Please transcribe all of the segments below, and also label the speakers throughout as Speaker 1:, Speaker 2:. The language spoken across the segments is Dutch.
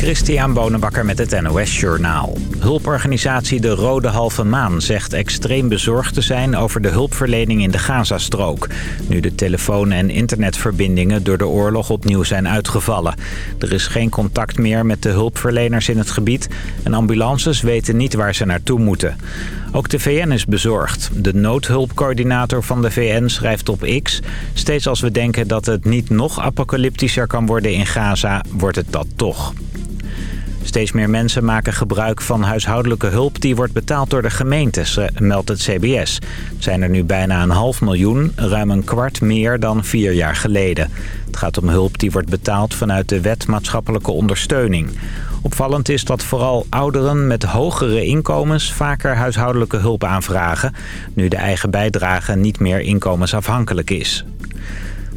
Speaker 1: Christian Bonenbakker met het NOS Journaal. Hulporganisatie De Rode Halve Maan zegt extreem bezorgd te zijn over de hulpverlening in de Gazastrook. Nu de telefoon- en internetverbindingen door de oorlog opnieuw zijn uitgevallen. Er is geen contact meer met de hulpverleners in het gebied en ambulances weten niet waar ze naartoe moeten. Ook de VN is bezorgd. De noodhulpcoördinator van de VN schrijft op X... steeds als we denken dat het niet nog apocalyptischer kan worden in Gaza, wordt het dat toch. Steeds meer mensen maken gebruik van huishoudelijke hulp die wordt betaald door de gemeente, meldt het CBS. Het zijn er nu bijna een half miljoen, ruim een kwart meer dan vier jaar geleden. Het gaat om hulp die wordt betaald vanuit de wet maatschappelijke ondersteuning. Opvallend is dat vooral ouderen met hogere inkomens vaker huishoudelijke hulp aanvragen... nu de eigen bijdrage niet meer inkomensafhankelijk is.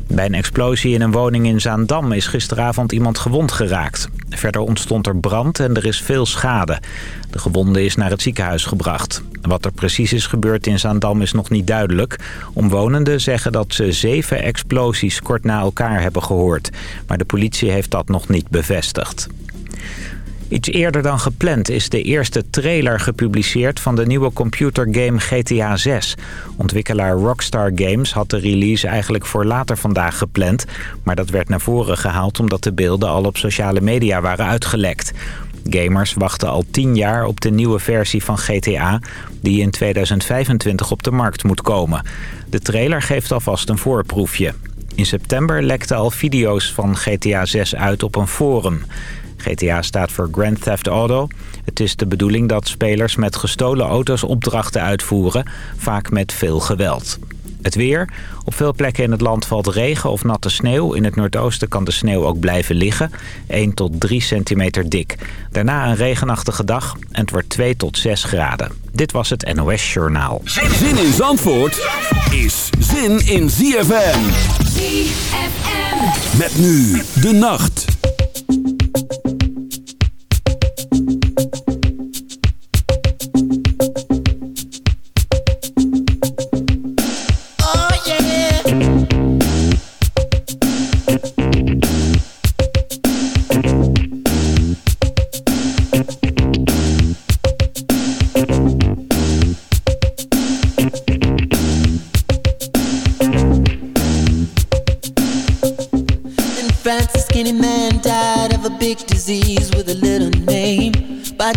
Speaker 1: Bij een explosie in een woning in Zaandam is gisteravond iemand gewond geraakt. Verder ontstond er brand en er is veel schade. De gewonde is naar het ziekenhuis gebracht. Wat er precies is gebeurd in Zaandam is nog niet duidelijk. Omwonenden zeggen dat ze zeven explosies kort na elkaar hebben gehoord. Maar de politie heeft dat nog niet bevestigd. Iets eerder dan gepland is de eerste trailer gepubliceerd van de nieuwe computergame GTA 6. Ontwikkelaar Rockstar Games had de release eigenlijk voor later vandaag gepland. Maar dat werd naar voren gehaald omdat de beelden al op sociale media waren uitgelekt. Gamers wachten al 10 jaar op de nieuwe versie van GTA... die in 2025 op de markt moet komen. De trailer geeft alvast een voorproefje. In september lekten al video's van GTA 6 uit op een forum... GTA staat voor Grand Theft Auto. Het is de bedoeling dat spelers met gestolen auto's opdrachten uitvoeren, vaak met veel geweld. Het weer. Op veel plekken in het land valt regen of natte sneeuw. In het noordoosten kan de sneeuw ook blijven liggen. 1 tot 3 centimeter dik. Daarna een regenachtige dag en het wordt 2 tot 6 graden. Dit was het NOS Journaal.
Speaker 2: Zin in Zandvoort is zin in ZFM. ZFM. Met nu de nacht.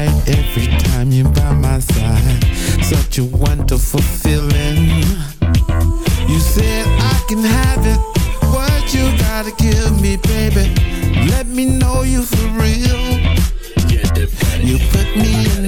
Speaker 3: right
Speaker 4: every time you're by my side. Such a wonderful feeling. You said I can have it. What you gotta give me, baby? Let me know you for
Speaker 5: real. You put me in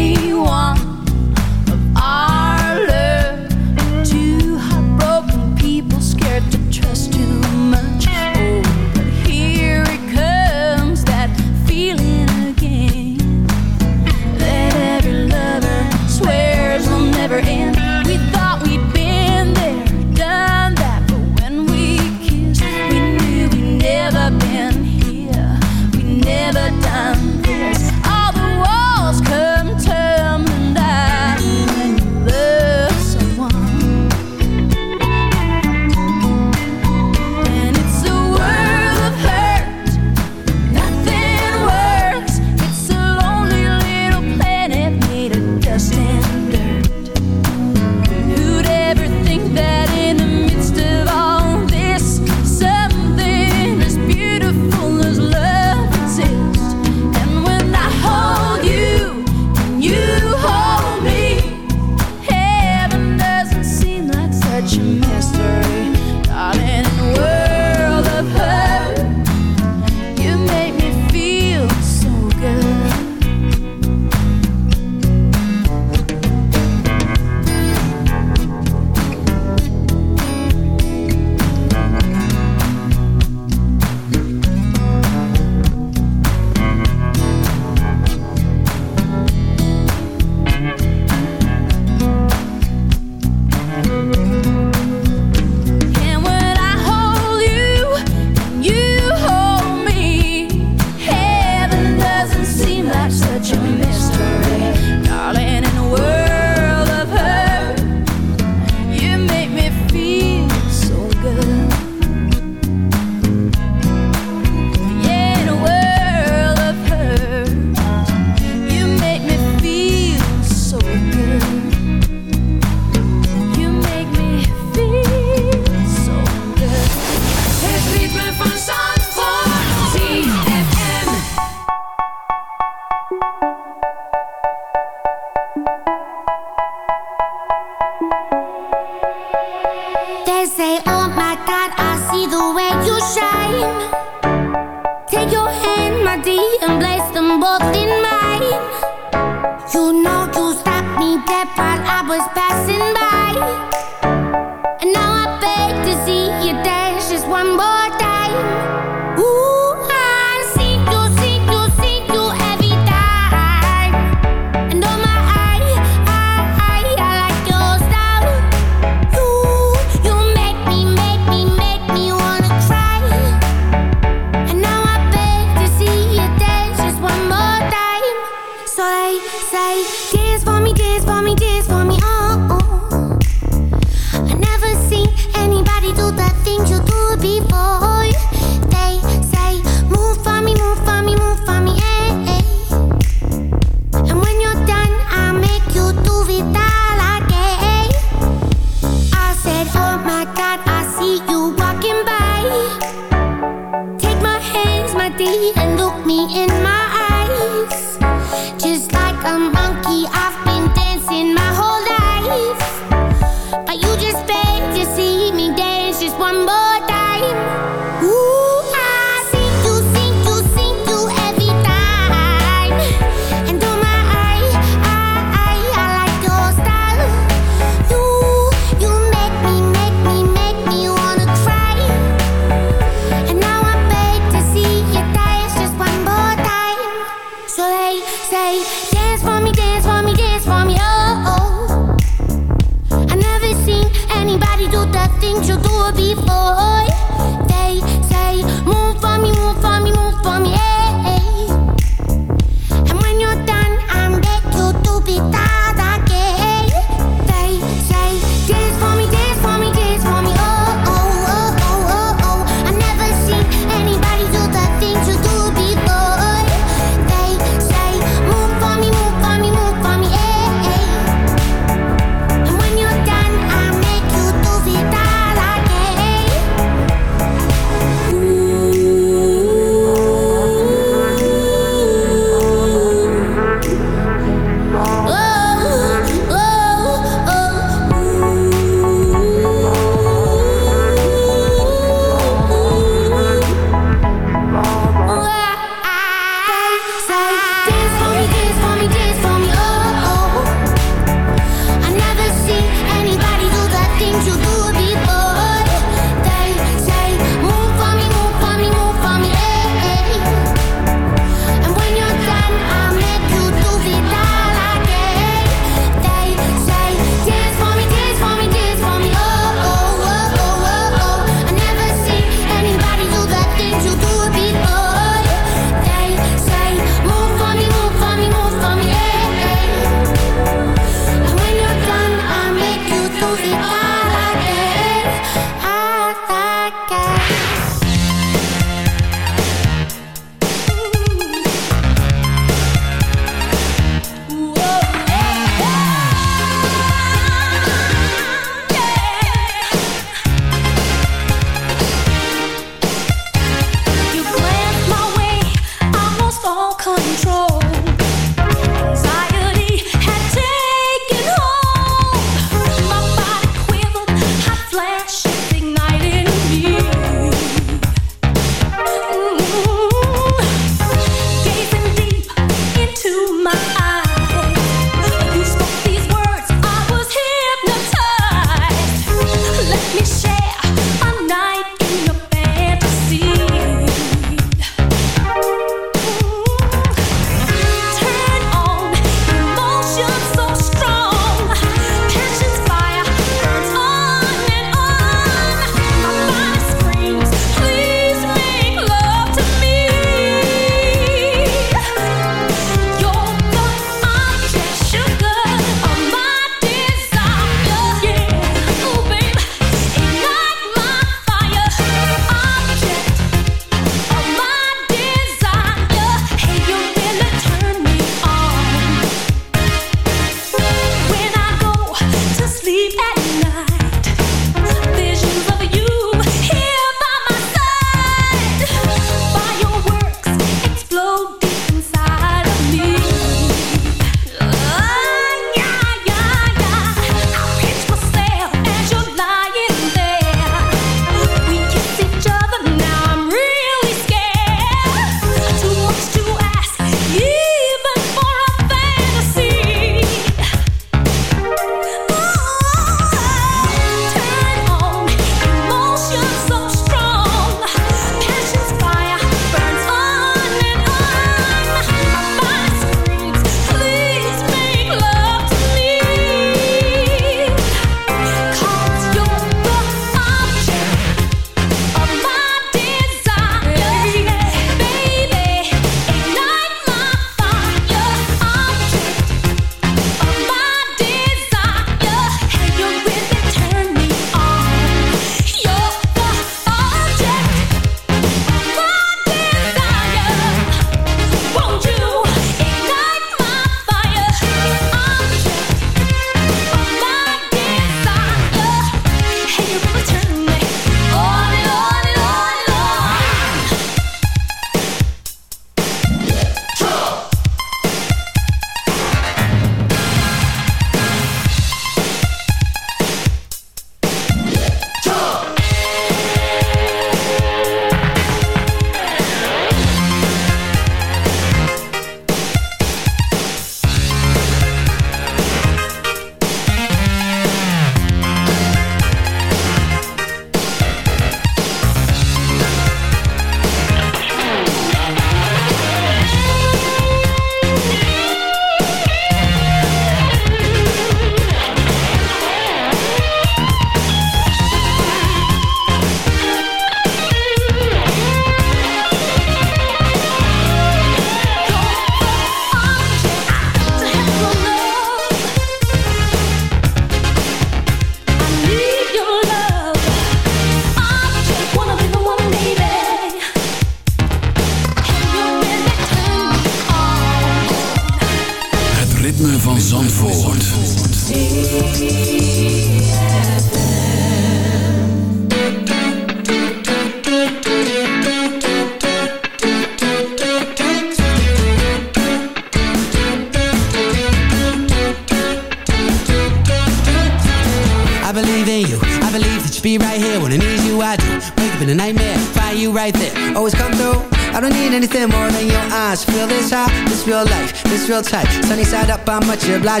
Speaker 5: playa